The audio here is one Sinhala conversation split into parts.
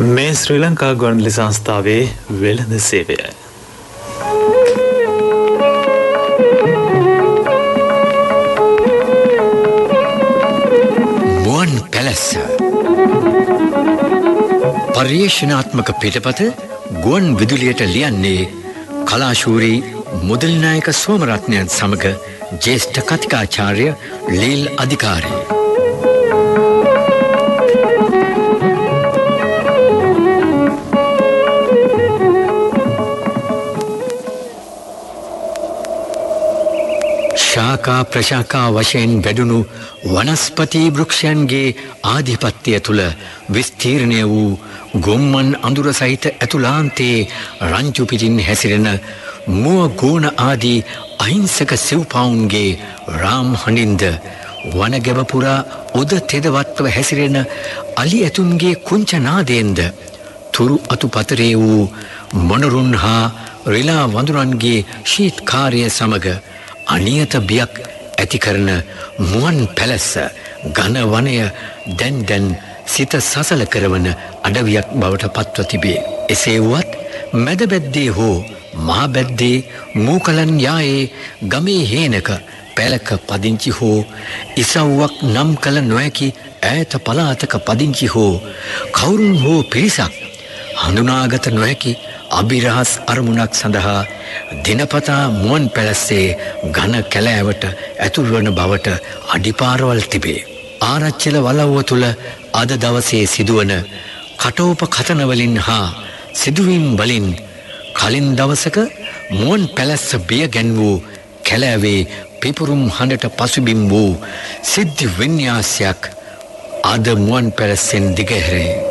මේ ශ්‍රී ලංකා ගොන්ලි සංස්ථාවේ වෙළඳ සේවයයි. මුවන් පැලැස්ස පර්යේෂණාත්මක පිටපත ගුවන් විදුලියට ලියන්නේ කලාශූරී මුදල්නායක සෝමරත්නයන් සමඟ ජේෂ්ඨ කතිකාචාර්ය ලීල් අධිකාරී. ශාකා ප්‍රශාකා වශයෙන් වැඩුණු වනස්පති වෘක්ෂයන්ගේ ආධිපත්‍යය තුළ විස්තීර්ණය වූ ගොම්මන් අඳුර සහිත ඇතුලාන්තයේ රංචුපිටින් හැසිරෙන මුව ගෝන ආදී අහිංසක සිව්පවුන්ගේ රාම් හඬින්ද වනගැබපුරා ඔද තෙදවත්ව හැසිරෙන අලි ඇතුන්ගේ කුංචනාදයෙන්ද තුරු අතු පතරේ වූ මොනරුන් හා රිලා වඳුරන්ගේ ශීත්කාරය සමඟ අනියත බියක් ඇති කරන මුවන් පැලැස්ස ගන වනය දැන් දැන් සිත සසල කරවන අඩවියක් බවට පත්ව තිබේ. එසේ වුවත් මැදබැද්දේ හෝ මාබැද්දේ මූකලන් යායේ ගමේ හේනක පැලක පදිංචි හෝ ඉසව්වක් නම් කළ නොහැකි ඈත පලාතක පදිංචි හෝ කවුරුන් හෝ පිරිසක් හඳුනාගත නොහැකි අභිරහස් අරමුණක් සඳහා දිනපතා මුවන් පැලස්සේ ගන කැලෑවට ඇතුල්වන බවට අඩිපාරවල් තිබේ. ආරච්චල වලව්ව තුළ අද දවසේ සිදුවන කටෝප කතනවලින් හා සිදුවීම් වලින් කලින් දවසක මුවන් පැලැස්ස බිය ගැන් වූ කැලෑවේ පිපුරුම් හඬට පසුබිම් වූ සිද්ධි විඤ්ඥාසයක් අද මුවන් පැලැස්සෙන් දිගහැරේ.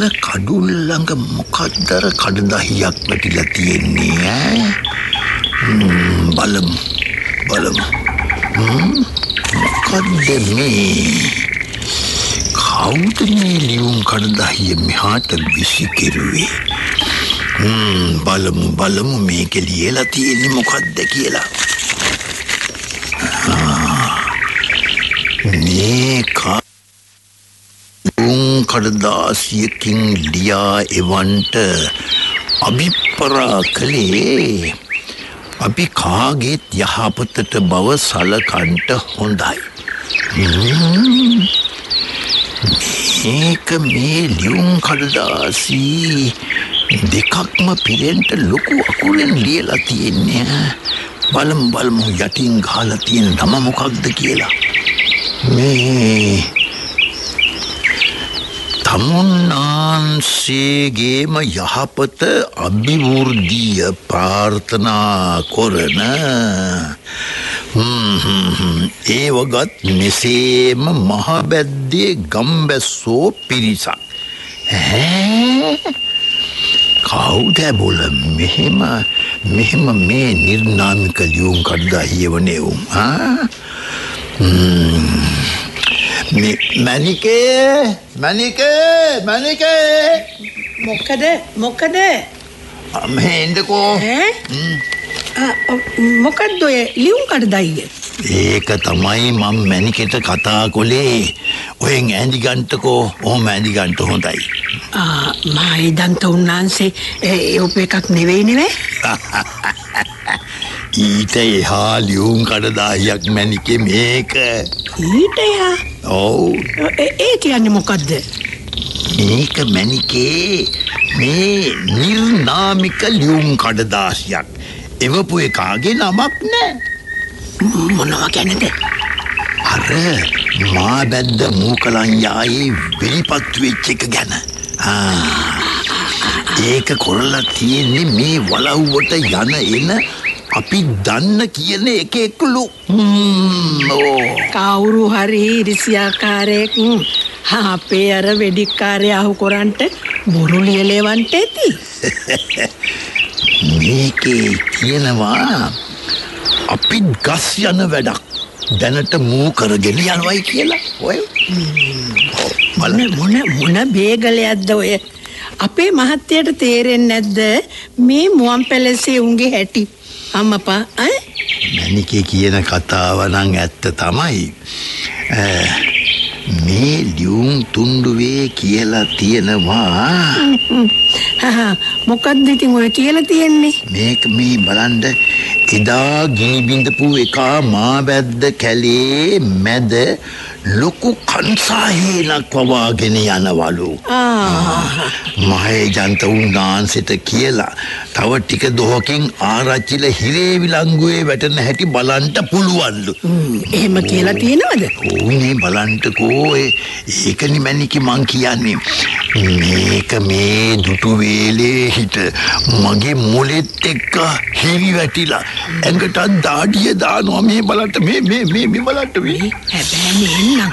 අර කඩුල් ළඟ මොකක්දර කඩදාහියක් වැටිලා තියෙන්නේ ඈ? බලමු බලමු. මොකක්ද මේ? කවුද මේ ලියුම් කඩදාහිය මෙහාට විසි කෙරුවේ? බලමු බලමු මේක ලියලා තියෙන්නේ මොකක්ද කියලා. මේ කා කඩදාසියකින් ලියා එවන්ට අභිප්පරා කළේ. අපි කාගේත් යහපතට බව සලකන්ට හොඳයි. මේක මේ ලියුම් කඩදාසී දෙකක්ම පිරෙන්ට ලොකු අකුරෙන් ලියලා තියෙන්නේ. බලම් බලමු යටින් ගාලා තියෙන නම මොකක්ද කියලා. මේ තමුන්නාන්සේගේම යහපත අභිවෘද්ධිය ප්‍රාර්ථනා කොරන. ඒ වගත් මෙසේම මහබැද්දේ ගම්බැස්සෝ පිරිසක්. කවුද බොල මෙහෙම මෙහෙම මේ නිර්නාමික ලියුම් කඩ්දා හියවනෙවුම් මැනිකේ මැනිකේ මැනිකේ මොකද මොකද? මෙහෙන්දකෝ මොකක්ද ඔය ලියුම් කඩදයිය? ඒක තමයි මං මැනිකට කතා කොලේ ඔයෙන් ඇඳිගන්ටකෝ ඕම ඇඳිගන්ට හොඳයි. මයි දන්ත උන්නාන්සේ ඔප එකක් නෙවෙයි නෙවේ ඊට එහා ලියුම් කඩදායක් මැනිකෙ මේක. ඊට එහා ඔව්. ඒ කියන්නේ මොකක්ද මේක මැනිකේ මේ නිර්නාමික ලියුම් කඩදාසියක් එවපු එකාගේ නමක් නෑ. මොනවා ගැනද? අර මා බැද්ද මූකලංයායේ වෙලිපත්තු වෙච්ච එක ගැන. ඒක කොරලා තියෙන්නේ මේ වලව්වට යන එන අපි දන්න කියන එක එක්ලු කවුරු හරි ඉරිසියාකාරයෙක් අපේ අර වෙඩික්කාරය අහු කොරන්ට බොරු ලියලේවන්ට ඇති. මේකේ තියෙනවා අපිත් ගස් යන වැඩක්. දැනට මූ කරගෙන යනවයි කියලා. ඔය. මොන මොන මොන බේගලයක්ද ඔය? අපේ මහත්තයට තේරෙන්නේ නැද්ද? මේ මුවන් පැලසේ උන්ගේ හැටි අම්මපා ඈ? මැනිකේ කියන කතාව නම් ඇත්ත තමයි. මේ ලියුම් තුන්ඩුවේ කියලා තියෙනවා. මොකක්ද ඉතින් ඔය කියලා තියෙන්නේ? මේක මේ බලන්ඩ එදා ගිනිබිඳපු එකා මාබැද්ද කැලේ මැද ලොකු කන්සාහේනක් වවාගෙන යනවලු. මහේජන්ත උන්නාන්සෙට කියලා තව ටික දොහකින් ආරච්චිල හිරේ විලංගුවේ වැටෙන හැටි බලන්ට පුළුවන්ලු. හ්ම්, එහෙම කියලා තියෙනවද? ඕනේ බලන්ටකෝ. ඒකනි මැනිකි මං කියන්නේ මේක මේ දුටු වේලේ හිට. මගේ මොලෙත් එක්ක හිරි වැටිලා. ඇඟටත් දාඩිය දානවා. මේ බලන්ට මේ මේ මේ මේ බලන්ට මේ. හැබැයි එන්නම්.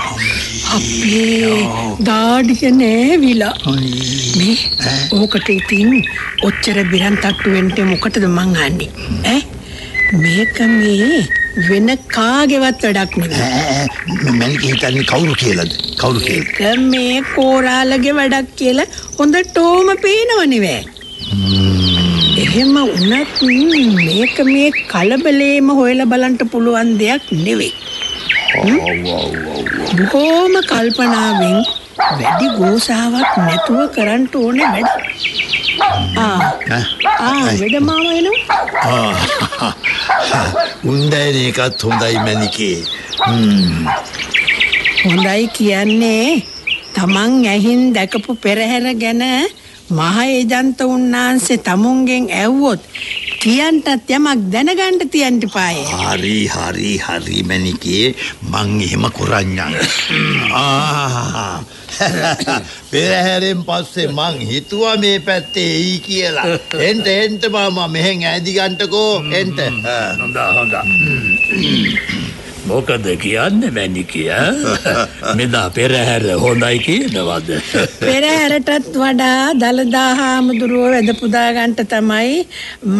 අපේ දාඩිය නෑවිලා. මේ ඕකට ඉතින් ඔච්චර බිරන් තට්ටුවෙන්ට මොකටද මං අන්නේ? ඈ? මේක මේ වෙන කාගෙවත් වැඩක් නෙවෙයි මැනික හිතන්නේ කවුරු කියලද? කවුරු කියල මේ කෝරාලගේ වැඩක් කියලා හොඳටෝම පේනවනිවෑ එහෙම වනත් මේක මේ කලබලේම හොයල බලන්ට පුළුවන් දෙයක් නෙවෙයි. බොහෝම කල්පනාවෙන් වැඩි ගෝසාවක් නැතුව කරන්ට ඕන වැඩ. ආ. වැඩ මාම එනවා. උන්දයින එකත් හොඳයි මැනිකේ හොඳයි කියන්නේ තමන් ඇහින් දැකපු පෙරහැර ගැන මහ ඒජන්ත උන්නාන්සේ තමුන්ගෙන් ඇව්වොත් තියන්ටත් යමක් දැනගණ්ඩ තියන්ට පාය. හරි හරි හරි මැනිකේ මං එහෙම කොරඥන්න පෙරහැරෙන් පස්සේ මං හිතුවා මේ පැත්තේ එයි කියලා. එන්ට එන්ට මාම මෙහෙන් ඇදිගන්ටකෝ එන්ට. හොඳ හොඳ මොකද කියන්න මැනිකිය මෙදා පෙරහැර හොඳයි කියනවද? පෙරහැරටත් වඩා දළදා හාමුදුරුව වැදපුදාගන්ට තමයි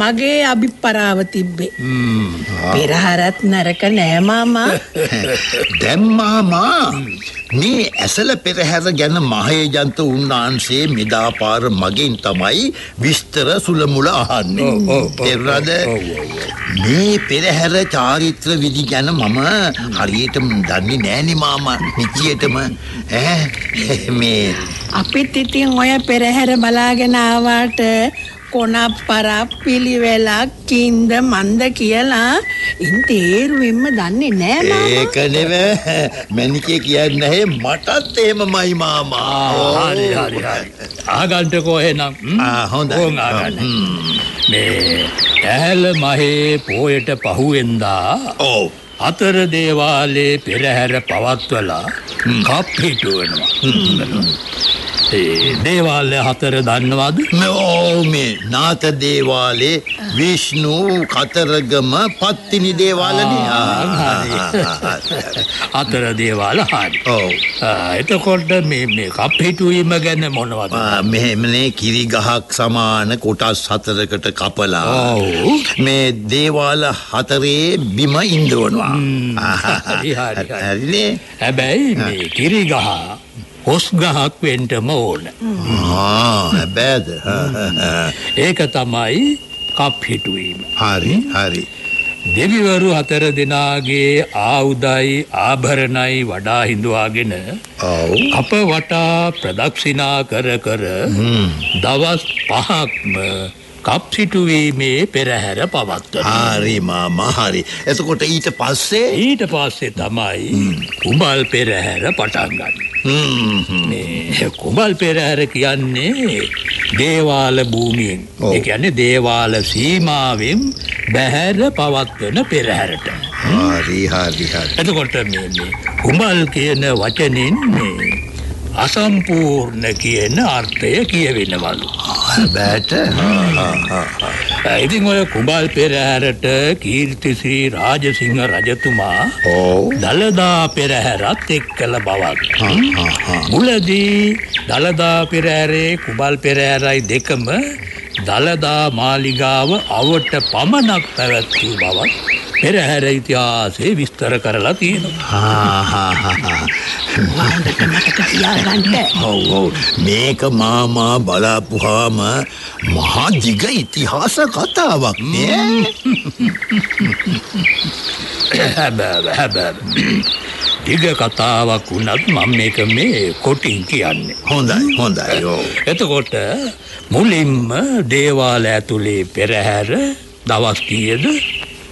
මගේ අභිප්පරාව තිබ්බේ. පෙරහරත් නරක නෑමාමා දැම්මාමා මේ ඇසල පෙරහැර ගැන මහේජන්ත උන්නාන්සේ මෙදාපාර මගින් තමයි විස්තර සුළමුල අහන්නේ. තෙරද මේ පෙරහැර චාරිත්‍ර විදි ගැන මම හරියටම දන්නේ නෑනි මාම නිච්චියටම ඈ මේ අපිත් ඉතින් ඔය පෙරහැර බලාගෙන ආවාට කොනප්පරක් පිළිවෙලක් කින්ද මන්ද කියලා ඉන් තේරුවෙන්ම දන්නේ නෑ මාමා. ඒක නෙව මැනිකේ කියන්න හැ මටත් එහෙමමයි මාමා හරි හරි හරි ආගන්ටකෝ එහෙනම්? ආ, හොඳයි. ඕන් ආගන්න. මේ ඇහැල මහේ පෝයට පහුවෙන්දා ඔව් අතර දේවාලේ පෙරහැර පවත්වලා කප් හිටුවනවා දේවාලය හතර දන්නවද? ඕ මේ නාත දේවාලේ විශ්ණු කතරගම පත්තිනි දේවාලනේ. අතර දේවාල හරි. ඔව්. එතකොට මේ මේ කප් හිටුවීම ගැන මොනවද? මෙහෙමනේ කිරි ගහක් සමාන කොටස් හතරකට කපලා. මේ දේවාල හතරේ බිම ඉන්දවනවා. හැබැයි මේ කිරිගහ හොස් ගහක් වෙන්ටම ඕන. ආ, හැබැයිද ඒක තමයි කප් හිටුවීම. හරි හරි. දෙවිවරු හතර දෙනාගේ ආවුදයි ආභරණයි වඩා හිඳවාගෙන අප වටා ප්‍රදක්ෂිනා කර කර දවස් පහක්ම කප් සිටුවීමේ පෙරහැර පවත්වන. හරි මාමා හරි. එතකොට ඊට පස්සේ? ඊට පස්සේ තමයි කුඹල් පෙරහැර පටන්ගන්න කුඹල් පෙරහැර කියන්නේ දේවාල භූමියෙන්. කියන්නේ දේවාල සීමාවෙන් බැහැර පවත්වන පෙරහැරට. හරි හරි හරි. එතකොට මේ කුඹල් කියන වචනින් මේ අසම්පූර්ණ කියන අර්ථය කියවෙනවලු. හැබැට ඉතින් ඔය කුඹල් පෙරහැරට කීර්තිශ්‍රී රාජසිංහ රජතුමා දළදා පෙරහැරත් එක් කළ බවත් මුලදී දළදා පෙරහැරේ කුබල් පෙරහැරයි දෙකම දළදා මාලිගාව අවට පමණක් පැවැත්වූ බවත් පෙරහැර ඉතිහාසේ විස්තර කරලා තියෙනවා. මේක මාමා බලාපුහාම මහා දිග ඉතිහාස කතාවක්. දිග කතාවක් වුණත් මම මේක මේ කොටින් කියන්නේ. හොඳයි හොඳයි එතකොට මුලින්ම දේවාල ඇතුළේ පෙරහැර දවස් කීයද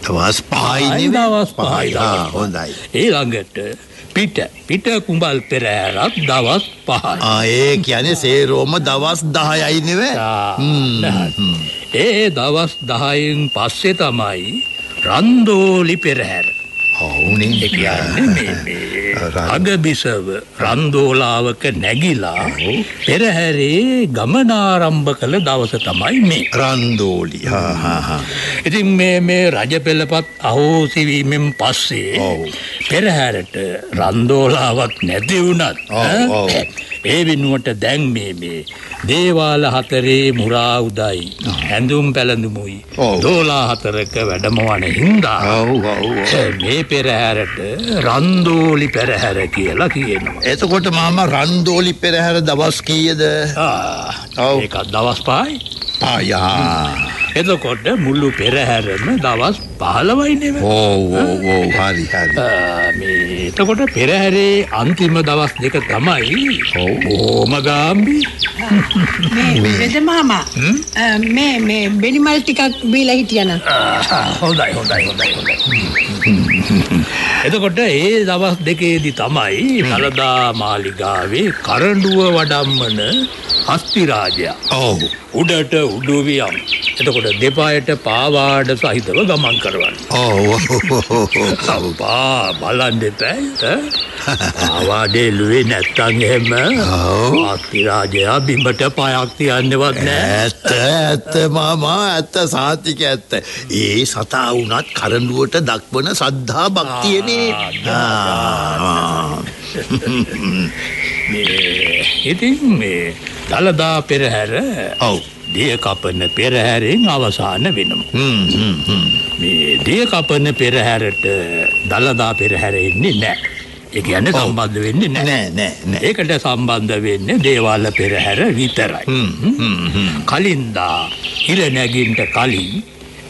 දවස් පහයි දවස් පහයි. හොඳයි. ඊළඟට පිට පිට කුඹල් පෙරහැරත් දවස් පහයි. ආයේ කියන්නේ සේරෝම දවස් දහයයි නෙවේ. ආ, ඒ දවස් දහයින් පස්සේ තමයි රන්දෝලි පෙරහැර ඔවුනේ. කියන්නේ අගබිසව රන්දෝලාවක නැගිලා පෙරහැරේ ගමනාරම්භ කළ දවස තමයි මේ. රන්දෝලි. ඉතින් මේ මේ රජ පෙළපත් අහෝසිවීමෙන් පස්සේ. පෙරහැරට රන්දෝලාවක් නැති වුණත්. ඒ වෙනුවට දැන් මේ මේ දේවාල හතරේ මුරා උදයි. ඇඳුම් පැළඳුමුයි. දෝලා හතරක වැඩමවන හින්දා. මේ පෙරහැරට රන්දෝලි පෙරහැර කියලා කියනවා. එතකොට මාම රන්දෝලි පෙරහැර දවස් කීයද? ආ, ඔව්. ඒකත් දවස් පහයි පායා එතකොට මුල්ලු පෙරහැරම දවස් පහළවයි නෙව ඕ ඕ ඕ හරි හරි. මේ එතකොට පෙරහැරේ අන්තිම දවස් දෙක තමයි ඕම ගාම්බි මේ වෙද මාමා මේ මේ බෙනිමල් ටිකක් බීලා හිටියන. හොඳයි හොඳයි හොඳයි හොඳයි එතකොට ඒ දවස් දෙකේදි තමයි පලදා මාලිගාවේ කරඩුව වඩම්මන හස්තිරාජයා ඔව්. උඩට උඩුවියම් එතකොට දෙපායට පාවාඩ සහිතව ගමන් කරවන්න. ඔව්. අපා බලන් දෙපැයි ආවාඩේ ලුවේ නැත්තං එහෙම ඔව්. අස්තිරාජයා බිමට පයක් තියන්නවත් නෑ. ඇත්ත ඇත්ත මාමා ඇත්ත සාතික ඇත්ත. ඒ සතා වුනත් කරඩුවට දක්වන සද්ධා භක්තියනේ ඉතින් මේ දළදා පෙරහැර ඔව් දිය කපන පෙරහැරෙන් අවසාන වෙනවා. මේ දිය කපන පෙරහැරට දළදා පෙරහැර එන්නේ නෑ. ඒ කියන්නේ සම්බන්ධ වෙන්නේ නෑ. නෑ නෑ ඒකට සම්බන්ධ වෙන්නේ දේවාල පෙරහැර විතරයි. කලින්දා හිර නැගින්ට කලින්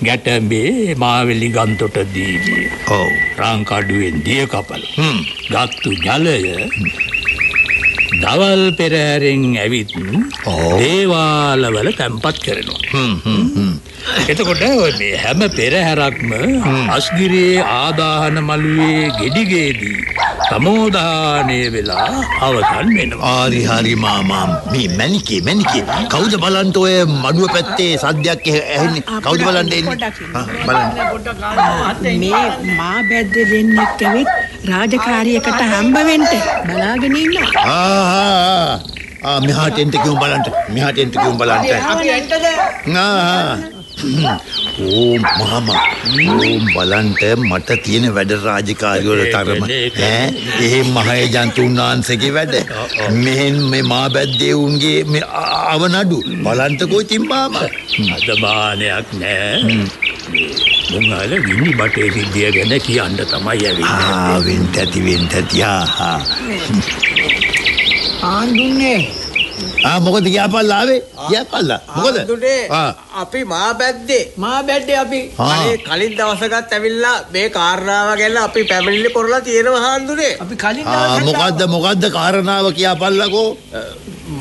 ගැටඹේ මාවෙලි ගන්තොට දීදී ඔව් රංකඩුවෙන් දිය කපල හ්ම්. ගත්තු ජලය දවල් පෙරහැරෙන් ඇවිත්. දේවාලවල තැන්පත් කරනවා. හ්ම්, හ්ම්, හ්ම්. එතකොට මේ හැම පෙරහැරක්ම අස්ගිරියේ ආදාහන මළුවේ ගෙඩිගේදී සමෝධානය වෙලා අවසන් වෙනවා. ආරි හරි මාමා. මේ මැනිකේ මැනිකේ කවුද බලන්ට ඔය මඩුව පැත්තේ සද්‍යයක් ඇහ- ඇහෙන්නේ? කවුද බලන්ට එන්නේ බලන්න. මේ මා බැද්ද දෙන්නෙක් ඇවිත් රාජකාරියකට හම්බ වෙන්න බලාගෙන ඉන්නවා. ආ ආ මෙහාට එන්ට කිව්ව බලන්ට මෙහාට එන්ට කිව්ව බලන්ට ආ ඕ මාමා. ඕම් බලන්ට මට තියෙන වැඩ රාජකාරි වල තරම. ඈ? ඒ මහේ ජන්තුන් වහන්සේගේ වැඩ. මෙහෙන් මේ මා බැද්දේ උන්ගේ මේ අවනඩු. බලන්ටකෝ ඉතින් මාමා? අදමානයක් නෑ. මුංහල විනි බටේ සිද්ධිය ගැන කියන්න තමයි ඇවිල්ලා. ආ වෙන්ට ඇති වෙන්ට ඇති. ආ ආ. ආන්දුන්නේ ආ මොකද ගියාපල්ලා ආවේ? ගියාපල්ලා මොකද? අපි මා බැද්දේ. මා බැද්දේ අපි. අනේ කලින් දවසකත් ඇවිල්ලා මේ කාරණාව ගැන අපි පැමිණිලි කරලා තියෙනවා හාන්දුනේ අපි කලින් ආ මොකද්ද මොකද්ද කාරණාව කියාපල්ලකෝ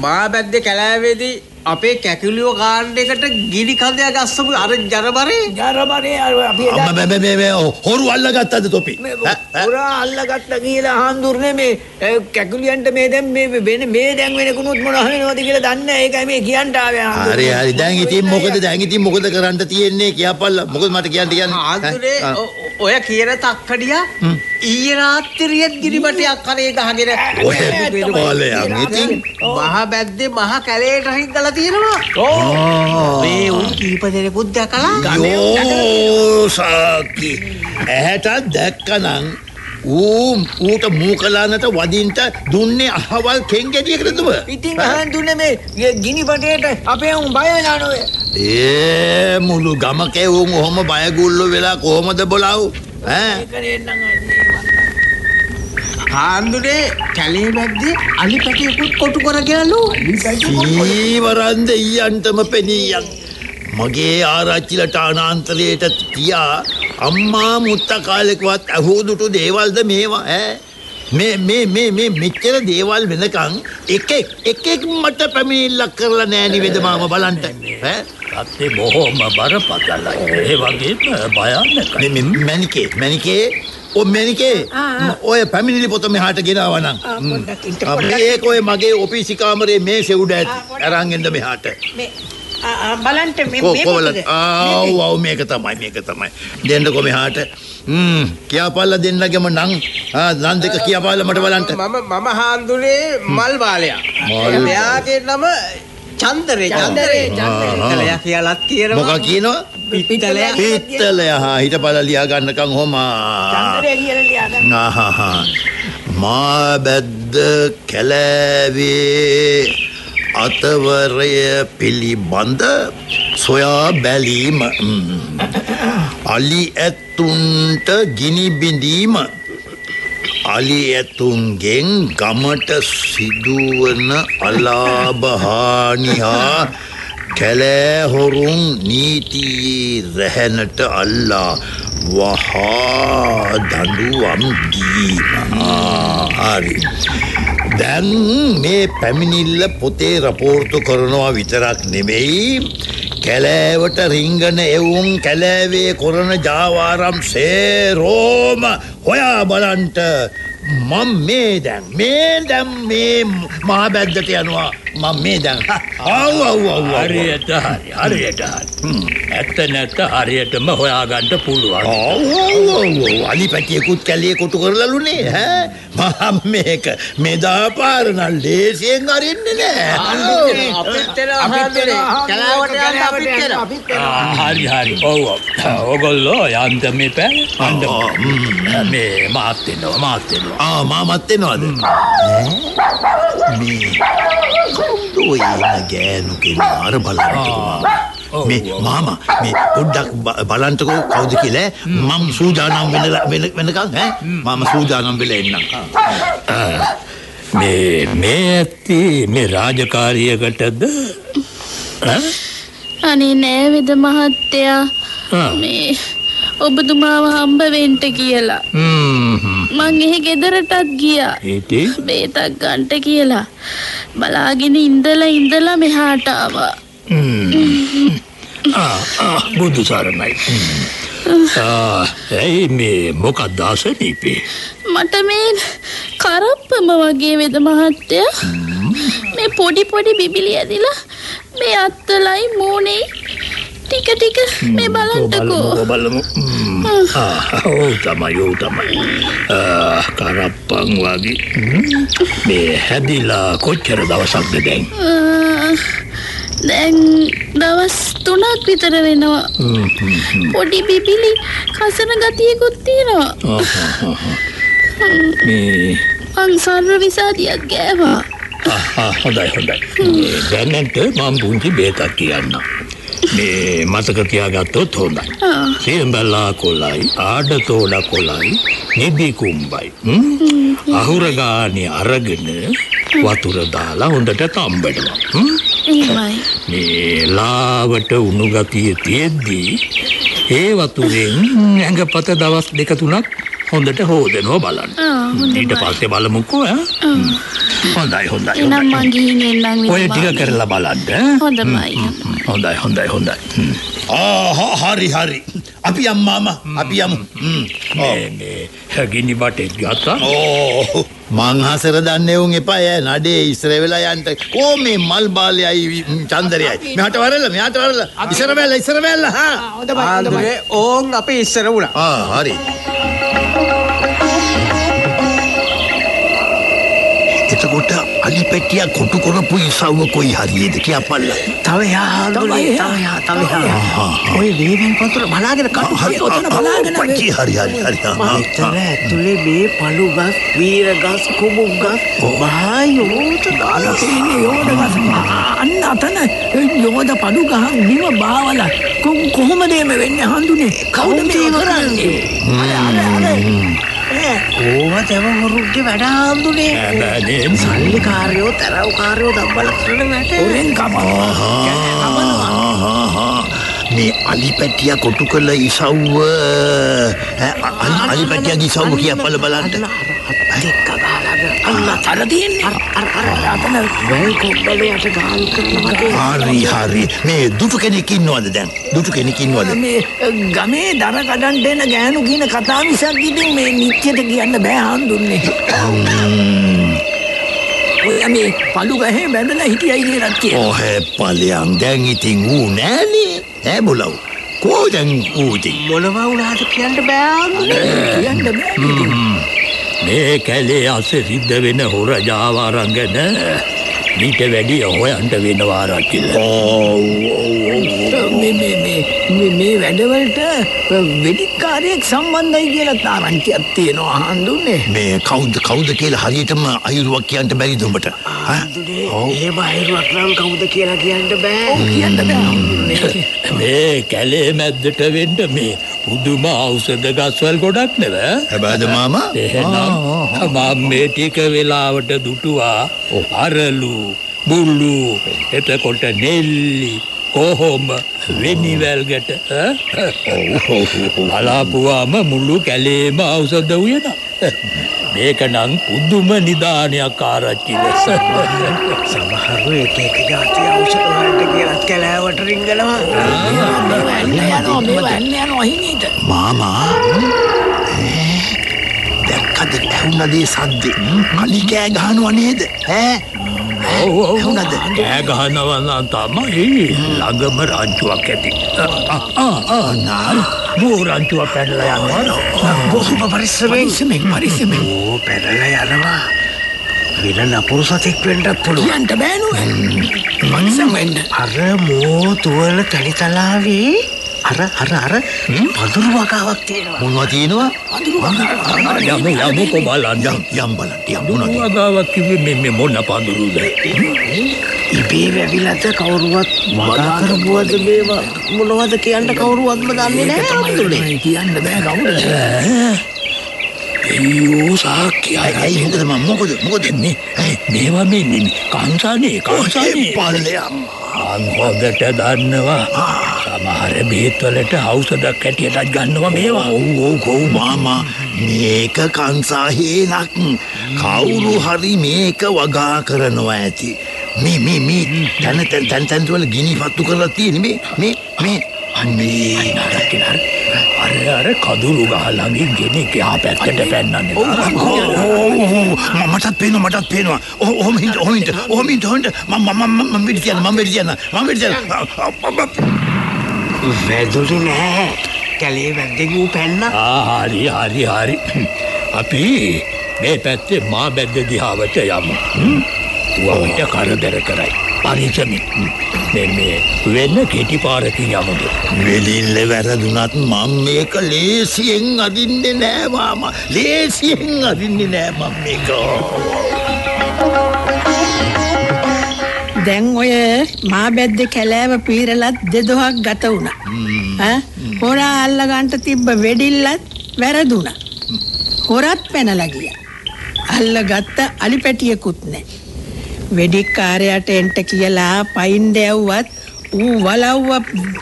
මා බැද්දේ කැලෑවේදී අපේ කැකිලියෝ කාණ්ඩයකට ගිනි කඳයක් ගස්සපු අර ජරබරේ ජරබරේ අපි අම්ම බෑ බෑ බෑ හොරු අල්ලගත්තද තොපි. පුරා අල්ලගත්ත කියලා හාන්දුරනේ මේ කැකුලියන්ට මේ දැන් මේ වෙන මේ දැන් වෙනකුණුත් මොන වෙනවද කියලා දන්නේ නැහැ. ඒකයි මේ කියන්න ආවේ. හරි හරි දැන් ඉතින් මොකද දැන් ඉතින් මොකද කරන්න තියෙන්නේ කියාපල්ලා මොකද මට කියන්න කියන්නේ. ඔ- ඔය කියන තක්කඩියා ඊයේ රාත්‍රියේත් ගිරිබටයක් කරේ ගහගෙන ඔය පොලයන් ඉතින් මහ බැද්දේ මහ කැලේට හින්දලා තියෙනවා. මේ උන් කීප දෙනෙකුත් දැකලා යෝ සාකි ඇහැටත් දැක්කනම් ඌ ඌට මූකලානට වදින්ට දුන්නේ අහවල් කෙන්ගෙඩියකටතුව ඉතින් හාන්දුරනේ මේ ගේ- ගිනි පටේට අපේ උන් බය වෙලා නොවේ. ඒ මුළු ගමකැවුම් ඔහොම බයගුල්ලො වෙලා කොහොමද බොලව් ඈ? හාන්දුරේ කැලේ මැද්දේ අලි පැටියකුත් කොටු කරගෙනලු. සීවරන්ද ඊයන්ටම පෙනීයන් මගේ ආරච්චිලට අනාන්තරයට තියා අම්මා මුත්ත කාලෙකවත් ඇහෝදුටු දේවල්ද මේවා ඈ මේ මේ මේ මේ මෙච්චර දේවල් වෙනකං එකෙක් එකෙක් මට පැමිණිල්ලක් කරලා නෑනි වෙදමාම බලන්ට ඈ රත්තේ බොහෝම බරපතලයි. ඒ වගේම භයානකයි. මැනිකේ මැනිකේ ඔ මැනිකේ ආ, ආ. ම- ඔය පැමිණිලි පොත මෙහාට ගෙනාවනම්. ඒක ඔය මගේ ඔපිසි කාමරේ මේ සෙවුඩ ඇති පොඩ්ඩක්. අරන්ගෙන්ද මෙහාට බලන්ට මේ? ආව් ආව් මේක තමයි මේක තමයි දෙන්නකො මෙහාට හ්ම් කියාපාල්ලා දෙන්නගෙම නං ආ නන් දෙක කියාපාල්ලා මට බලන්න මම මම හාන්දුනේ මල් බාලයා මල් එයාගේ නම චන්දරේ චන්දරේ, චන්දරේ. කියලත් කියනවා. මොකක් කියනවා? පිටලයා පිත්තලය හා හිටපල්ලා ලියා ගන්නකම් හොම. චන්දරේ කියලා ලියාගන්න. ආහා මා බැද්ද කැලෑවේ අතවරය පිළිබඳ සොයා බැලීම. අලි ඇත්තුන්ට ගිනිබිඳීම අලි ඇතුන්ගෙන් ගමට සිදුවන අලාභහානිහා කැලෑහොරුන් නීතියේ රැහැනට අල්ලා වහා දඩුවම් දීම. හරි. දැන් මේ පැමිණිල්ල පොතේ රපෝර්තු කරනවා විතරක් නෙමෙයි. කැලෑවට රිංගන එවුන් කැලෑවේ කොරන ජාවාරම් සේරෝම හොයා බලන්ට මං මේ දැන් මේ දැම් මේ මහා බැද්දට යනවා. මං මේ දැන් අව් අව් අව්. හරියට හරි හරියට හරි. ඇත්ත නැත්ත හරියටම හොයාගන්න පුළුවන්. ඔව් ඔව් ඔව් ඔව් අලි පැටියකුත් කැලේ කොටු කරලලුනේ හැ මම මේක මෙදා පාර නම් ලේසියෙන් අරින්නේ නෑ. අපිත් හාන්දුනේ කලාවට යන්න අපිත් එනවා. ආ, හරි හරි. ඔව් ඔව්. ඔගොල්ලෝ යන්ත මේ පැ අන්ඩ මේ මාත් එනවා මාත් එනවා. ආ මාමත් එනවාද? මේ කවුද ඔය ඉන්න ගෑනු කෙනා අර බලන්න ඔව්, මේ. මාමා මේ පොඩ්ඩක් බ- බලන්ටකෝ කවුද කියලා. මම සූදානම් වෙන වෙන වෙනකන් ඈ? මම සූදානම් වෙලා එන්නම් මේ මේ ඇත්ති මේ රාජකාරියකටද? ඈ? අනේ නෑ වෙද මහත්තයා. මේ ඔබතුමාව හම්බ වෙන්ට කියලා. මං එහි ගෙදරටත් ගියා. බේතක් ගන්ට කියලා. බලාගෙන ඉඳලා ඉඳලා මෙහාට ආවා. බුදු සරණයි. ඇයි මේ මොකක්ද අසනීපේ? මට මේ කරප්පම වගේ වෙද මහත්තයා. මේ පොඩි පොඩි බිබිලි ඇදිලා මේ අත්තලයි මූනේ ටික ටික මේ බලන්ටකෝ බලමු ඕ තමයි ඕ තමයි ආ, කරප්පන් වගේ. මේ හැදිලා කොච්චර දවසක්ද දැන් දැන් දවස් තුනක් විතර වෙනවා. පොඩි බිබිලි කසන ගතියකුත් තියෙනවා. මේ සර්ව විසාදියක් ගෑවා හොඳයි හොඳයි දැනට මම පුංචි බේතක් කියන්න මේ මතක තියාගත්තොත් හොඳයි. සියඹලා කොලයි ආඩතෝඩ කොලයි නිදි කුම්බයි අහුරගානි අරගෙන වතුර දාලා හොඳට තම්බෙනවා හ්ම්? එහෙමයි මේ ලාවට උණු ගතිය තියෙද්දී ඒ වතුරෙන් ඇඟපත දවස් දෙක තුනක් හොඳට හෝදනවා බලන්න. හොඳයි. ඊට පස්සේ බලමුකෝ ඈ? හොඳයි හොඳයි එනම් හොඳයි. මං ගිහින් එන්නම් ඔය. ටික කරලා බලන්න හොඳයි හොඳයි හොඳයි. ආහා හරි හරි. අපි යම්මාම අපි යමු. හ්ම්. ඔව්. මේ මේ ගිනි බටෙක් ගත්තා. ඕ මං හසර දන්නේ උන් එපා ඈ. නඩේ ඉස්සර වෙලා යන්න. කෝ මේ මල් බාලයයි චන්දරයයි. මෙහාට වරලා මෙහාට වරලා. ඉස්සර වෙලා ඉස්සර වෙලා. හා හොඳයි හොඳයි. ඕන් අපි ඉස්සර වුණා. ආ හරි එතකොට අලි පැටියා කොටු කරපු ඉසව්ව කොයි හරියද? කියපල්ලා. තව යා තව යා තව යා ඔය වේවෙන් පතුර බලාගෙන කටු හරි ඔතන බලාගෙන පච්චි. හරි හරි හරි. මෙතන ඇතුලේ මේ පළු ගස් වීර ගස් කුඹු ගස් බායෝත දාලා තියෙන්නේ යෝධ ගස. අන්න අතන යෝධ පඩු ගහ නිව බාවල කො- කොහොමද එහෙම වෙන්නේ හඳුනේ? කවුද මේ කරන්නේ? ඕව තැව මුරුක්ගේ වැඩ හාමුදුරනේ බෑනේ සල්ලි කාරයෝ තරව් කාරයෝ දම්බල කරන වැට. ආහාහා. මේ අලි පැටියා කොටු කළ ඉසව්ව. ඈ, අලි අලි පැටියාගේ ඉසව්ව අතර තියෙන්නේ අර අර අර අතන වැල් කොබ්බලේ යට ගාල් කරන වගේ හරි හරි මේ දුටු කෙනෙක් ඉන්නවද දැන් දුටු කෙනෙක් ඉන්නවද මේ ගමේ දර කඩන්ට එන ගෑනු කියන කතා මිසක් ඉතින් මේ නිත්‍යයට කියන්න බෑ හඳුන්නේ. ඔය මේ පළු ගහේ බැඳලා හිටියයි කියලත් කිය. ඔහේ පලයන් දැන් ඉතින් ඌ නෑනේ ඈ බොලව් කෝ දැන් ඌතින් මොනවා වුණාද කියන්න බෑ කියන්න බෑ. මේ කැලේ අස සිද්ධ වෙන හොර ජාවාරන් ගැන මීට වැඩිය හොයන්ට වෙනවා රකිල මේ වැඩවලට වෙඩික්කාරයෙක් සම්බන්ධයි කියලා තාරංචියක් තියෙනවා හඳුන්නේ. මේ කවුද කවුද කියලා හරියටම අයුරුවක් කියන්න බැරිද උඹට ඈ? ඒ බාහිරුවක් නම් කවුද කියලා කියන්න බෑ කියන්න බෑ. මේ කැලේ මැද්දට වෙන්ඩ මේ පුදුම අවසද ගස්වල් ගොඩක් නෙව? හැබැයිද මාමා? එහෙනම් මම මේ ටික වෙලාවට දුටුවා. අරලු බුල්ලු එතකොට නෙල්ලි කොහොම වෙනිවැල්ගට බලාපුවාම මුල්ලු කැලේම අවසද වයන මේක නං පුද්දුම නිධානයක් ආරච්චි ලෙස. සමහරු එක එක ජාති ඖෂධ වලට කියලත් කැලෑවට හිමීට. මාමා ඈ, දැක්කද ඇහුනදේ සද්දේ? අලි කෑ ගහනවා නේද? ඈ ඇහුනද කෑ ගහනවන්න තමයි ළඟම රංචුවක් ඇති. මූ රංචුවක් පැඩල යනවා. බොහොම පරිස්සමෙන්. පරිස්සමෙන්. ඕ පැනල යනවා. වෙන නපුරු සතෙක් වෙන්නත් පුළුවන්. කියන්න බෑනු. පරිස්සම් වෙන්න. අර මෝ තුවල තනිතලාවේ අර අර අර. පදුරු වගාවක් තියෙනවා. මොනවා තියෙනවා? යම යමුකො බලන්න. යම් බලන්න යම් මොනවද? වගාවක් කිවේ මෙ මෙ මොන්න පඳුරුද ඉබේ වැවිලත කවුරුවත් වගා කරපුවද මේවා? මොනවද කියන්න කවුරුවත්ම දන්නේ නැහැ අමුතුනේ කියන්න බෑ කවුද. ඒයෝ සාක්‍යය ඇයි මොකද මම මොකද මොකද මේ මේවා මේ මේ කංසානේ කංසානේ. පල්ලයම් අන්හොදට දන්නවා සමහර බේත්වලට හවසදක් ඇටියටත් ගන්නවා මේවා ඔව් කොව් මාමා මේක කංසාහේනක් කවුරු හරි මේක වගා කරනවා ඇති මේ මේ මේ තැන තැන් තැන් තැන් වල ගිනි පත්තු කරලා තියෙන මේ මේ මේ අනේ නරකිනර අර අර කදුරු ගහලඟින් ගෙන ගයා පැත්තට පැන්නන්න මටත් පේනවා මටත් පේනවා ඔහොම හිට ඔහොම හිට ඔහොම හිට හොන්ට මම මම මම වෙඩි තියන්න මම වෙඩි තියන්න මම වෙඩි තියන්න වැදුලි නෑ කැලේ වැද්දෙන් ඌ පැන්න. හරි හරි හරි. අපි මේ පැත්තේ මා බැද්ද දිහාවට යමු. වවිට කරදර කරයි. පරිසමින් මේ මේ වෙන්න කෙටි පාරකින් යමුද? වෙලිල්ල වැරදුනත් මම මේක ලේසියෙන් අදින්නේ නෑ මාමා. ලේසියෙන් අදින්නේ නෑ මම මේක දැන් ඔය මා බැද්ද කැලෑව පීරලත් දෙදොහක් ගත වුණා. හොරා අල්ලගන්ට තිබ්බ වෙඩිල්ලත් වැරදුනා. හොරත් පැනලා ගියා. අල්ලගත්ත අලි පැටියකුත් නැහැ. වෙඩික්කාරයාට එන්ට කියලා පයින් දැව්වත් ඌ වලව්ව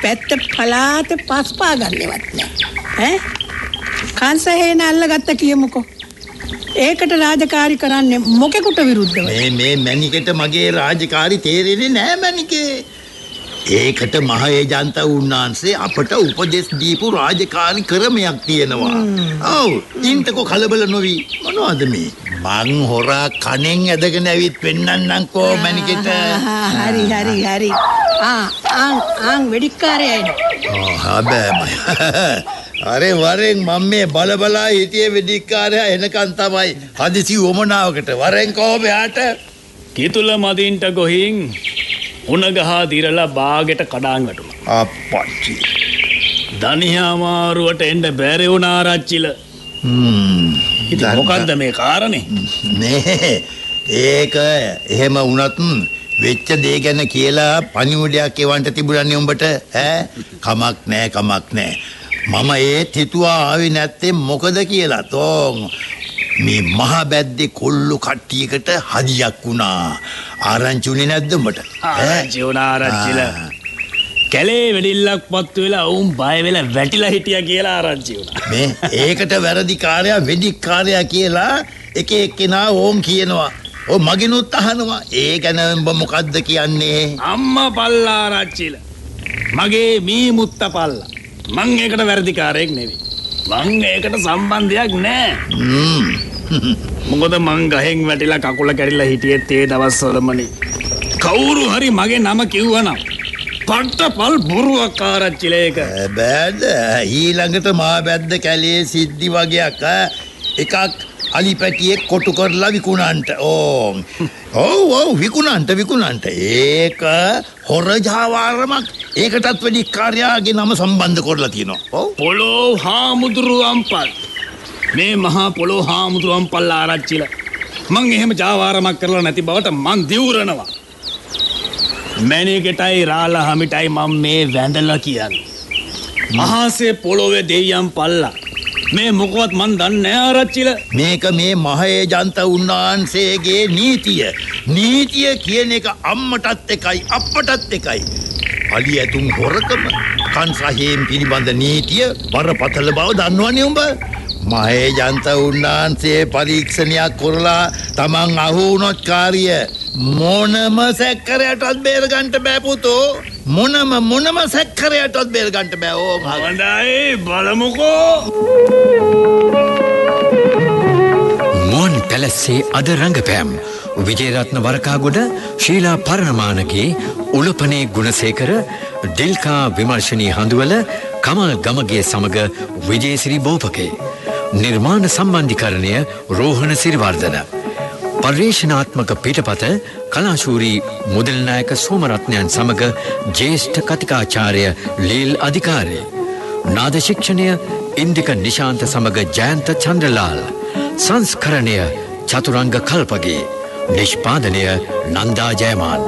පැත්ත පලාත පස්පා ගන්නවත් නැහැ. ඈ කංශහේන අල්ලගත්ත කියමුකෝ. ඒකට රාජකාරි කරන්නේ මොකෙකුට විරුද්ධව? මේ මේ මැනිකට මගේ රාජකාරි තේරෙන්නේ නෑ මැනිකේ ඒකට මහ ඒජන්ත උන්නාන්සේ අපට උපදෙස් දීපු රාජකාරි ක්‍රමයක් තියෙනවා. ඔව් ඉන්ටකෝ කලබල නොවී මොනවද මේ? මං හොරා කණෙන් ඇදගෙන ඇවිත් පෙන්නන්නම්කෝ මැනිකට. හරි හරි හරි. ආ ආන් ආන් වෙඩික්කාරයා එනවා. හැබෑමයි. අරේ වරෙන් මම මේ බලබලා හිටියේ වෙදිකාරයා එනකන් තමයි. හදිසි වමනාවකට වරෙන් කොහොම යාට? කිතුල මදින්ට ගොහින් උනගහා දිරලා බාගෙට කඩාන් වැටුණා. අපච්චි දනිහාමාරුවට එන්ඩ බැරි වුණාරච්චිල ඉති මොකක්ද මේ කාරණේ? නේ. ඒක එහෙම වුණත් වෙච්ච දේ ගැන කියලා පනිමුඩයක් එවන්ට තිබුණන්නේ උඹට ඈ? කමක් නෑ කමක් නෑ මම ඒත් හිතුවා ආවේ නැත්තේ මොකද කියලා තෝන් මේ මහ බැද්දේ කොල්ලු කට්ටියකට හදියක් වුණා ආරංචි උනේ නැද්ද උඹට ආරංචි වුණා ආරච්චිල. කැලේ වෙඩිල්ලක් පත්තු වෙලා ඔවුන් බය වෙලා වැටිලා හිටිය කියලා ආරංචි වුණා. මේ ඒකට වැරදිකාරයා වෙඩික්කාරයා කියලා එක එක්කෙනා ඕම් කියනවා ඕ මගෙනුත් අහනවා ඒ ගැන උඹ මොකද්ද කියන්නේ අම්ම පල්ලා ආරච්චිල. මගේ මී මුත්ත පල්ලා. මං ඒකට වැරදිකාරයෙක් නෙවෙයි. මං ඒකට සම්බන්ධයක් නෑ. මොකද මං ගහෙන් වැටිලා කකුල කැඩිලා හිටියෙත් ඒ දවස්වලමනේ. කවුරු හරි මගේ නම කිව්වනම් පට්ට පල් බොරුවක් ආරච්චිල ඒක. බෑද ඊළඟට මා බැද්ද කැලේ සිද්ධි වගේක් ඈ. එකක් අලි පැටියෙක් කොටු කරලා විකුණන්ට ඕ ඔව් ඔව් විකුණන්ට විකුණන්ට ඒක හොර ජාවාරමක් ඒකටත් වැඩි කාර්යාගේ නම සම්බන්ධ කරලා තියෙනවා ඔව් පොලෝ හාමුදුරු අම්පල්. මේ මහා පොලෝ හාමුදුරු අම්පල් ආරච්චිල. මං එහෙම ජාවාරමක් කරලා නැති බවට මං දිවුරනවා. මැනිකටයි රාල හමිටයි මං මේ වැඳලා කියන්න. මහාසේ පොළොවේ දෙවියන් පල්ලා. මේ මොකවත් මන් දන්නේ ආරච්චිල. මේක මේ මහේ ජන්ත උන්වහන්සේගේ නීතිය. නීතිය කියන එක අම්මටත් එකයි අපටත් එකයි. අලි ඇතුම් හොරකම කන්සහේම් පිළිබඳ නීතිය බරපතල බව දන්නවනේ උඹ. මහේ ජන්ත උන්වහන්සේ පරීක්ෂණයක් කරලා තමන් අහුනොත් කාරිය මොනම සැක්කරයටත් බේරගන්ට බෑපුතෝ මොනම මොනම සැක්කරයටත් බේරගන්ට බෑ ඕ මග හොඳයි බලමුකෝ. මුවන් පැලැස්සේ අද රඟපෑම් විජේරත්න වරකාගොඩ ශීලා පරණමානගේ උලපනේ ගුණසේකර ඩිල්කා විමර්ශනී හඳුවල කමල් ගමගේ සමග විජේසිරි බෝපකේ. නිර්මාණ සම්බන්ධිකරණය රෝහණ සිරිවර්ධන. පර්යේෂනාත්මක පිටපත කලාශූරී මුදල්නායක සෝමරත්නයන් සමඟ ජේෂ්ඨ කතිකාචාරය ලීල් අධිකාරය. නාද ශික්ෂණය ඉන්දික නිශාන්ත සමඟ ජයන්ත චන්ද්‍රලාල්. සංස්කරණය චතුරංග කල්පගේ. නිෂ්පාදනය නන්දා ජයමාන්න.